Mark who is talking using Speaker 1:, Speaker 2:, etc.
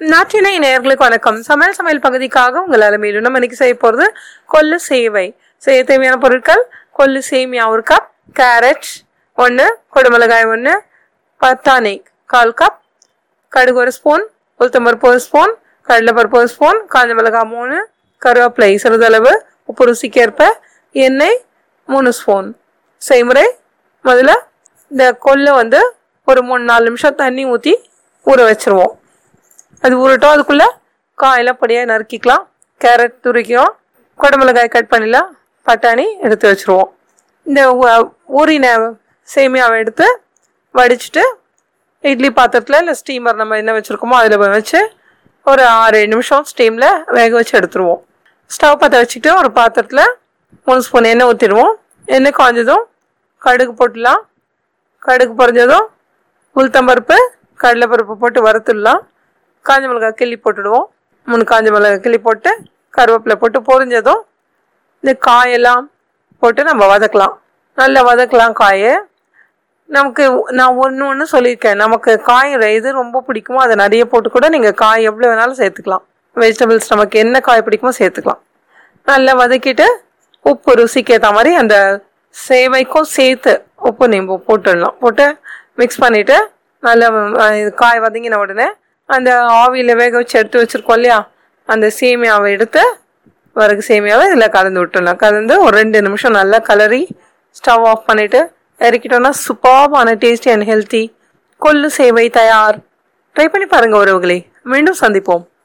Speaker 1: நாட்டினை நேர்களுக்கு வணக்கம். சமையல் சமையல் பகுதிக்காக உங்கள் அலமையிலும் நம்ம இன்னைக்கு செய்ய போகிறது கொள்ளு சேவை. செய்ய தேவையான பொருட்கள் கொள்ளு சேமியா ஒரு கப் கேரட் ஒன்று குடமிளகாய் ஒன்று பட்டாணி கால் கப் கடுகு ஒரு ஸ்பூன் உளுத்தம்பருப்பு ஒரு ஸ்பூன் கடலைப்பருப்பு ஒரு ஸ்பூன் காஞ்ச மிளகாய் மூணு கருவேப்பிலை சிறிதளவு உப்பு ருசிக்கு ஏற்ப எண்ணெய் மூணு ஸ்பூன் செய்முறை முதல்ல இந்த கொல்லை வந்து ஒரு மூணு நாலு நிமிஷம் தண்ணி ஊற்றி ஊற வச்சுருவோம். அது ஊறட்டும். அதுக்குள்ளே காயெல்லாம் பொடியாக நறுக்கிக்கலாம். கேரட் துரிக்கும் குடமிளகாய் கட் பண்ணிடலாம் பட்டாணி எடுத்து வச்சுருவோம். இந்த ஊ- ஊறின சேமியாவை எடுத்து வடிச்சிட்டு இட்லி பாத்திரத்தில் இல்லை ஸ்டீமர் நம்ம என்ன வச்சுருக்கோமோ அதில் வச்சு ஒரு ஆறு ஏழு நிமிஷம் ஸ்டீமில் வேக வச்சு எடுத்துருவோம். ஸ்டவ் பற்ற வச்சுக்கிட்டு ஒரு பாத்திரத்தில் மூணு ஸ்பூன் எண்ணெய் ஊற்றிடுவோம் எண்ணெய் காஞ்சதும் கடுகு போட்டுடலாம் கடுகு பொறிஞ்சதும் உளுத்தம்பருப்பு கடலைப்பருப்பு போட்டு வறுத்துடலாம். காஞ்ச மிளகாய் கிள்ளி போட்டுடுவோம். மூணு காஞ்ச மிளகாய் கிள்ளி போட்டு கருவேப்பிலை போட்டு பொரிஞ்சதும் இந்த காயெல்லாம் போட்டு நம்ம வதக்கலாம். நல்லா வதக்கலாம் காயை. நமக்கு நான் ஒன்று ஒன்று சொல்லியிருக்கேன். நமக்கு காய் எது ரொம்ப பிடிக்குமோ அதை நிறைய போட்டு கூட நீங்கள் காய் எவ்வளோ வேணாலும் சேர்த்துக்கலாம். வெஜிடபிள்ஸ் நமக்கு என்ன காய் பிடிக்குமோ சேர்த்துக்கலாம். நல்லா வதக்கிட்டு உப்பு ருசிக்கு ஏற்ற மாதிரி அந்த சேவைக்கும் சேர்த்து உப்பு நீம்பு போட்டுடலாம். போட்டு மிக்ஸ் பண்ணிவிட்டு நல்லா இது காய் வதங்கின உடனே அந்த ஆவியில் வேக வச்சு எடுத்து வச்சுருக்கோம் இல்லையா? அந்த சேமியாவை எடுத்து வரகு சேமியாவை இதில் கலந்து விட்டுடலாம். கலந்து ஒரு ரெண்டு நிமிஷம் நல்லா கலரி ஸ்டவ் ஆஃப் பண்ணிவிட்டு இறக்கிட்டோம்னா சூப்பர்பான டேஸ்டி அண்ட் ஹெல்த்தி கொள்ளு சேவை தயார். ட்ரை பண்ணி பாருங்கள் உறவுகளே. மீண்டும் சந்திப்போம்.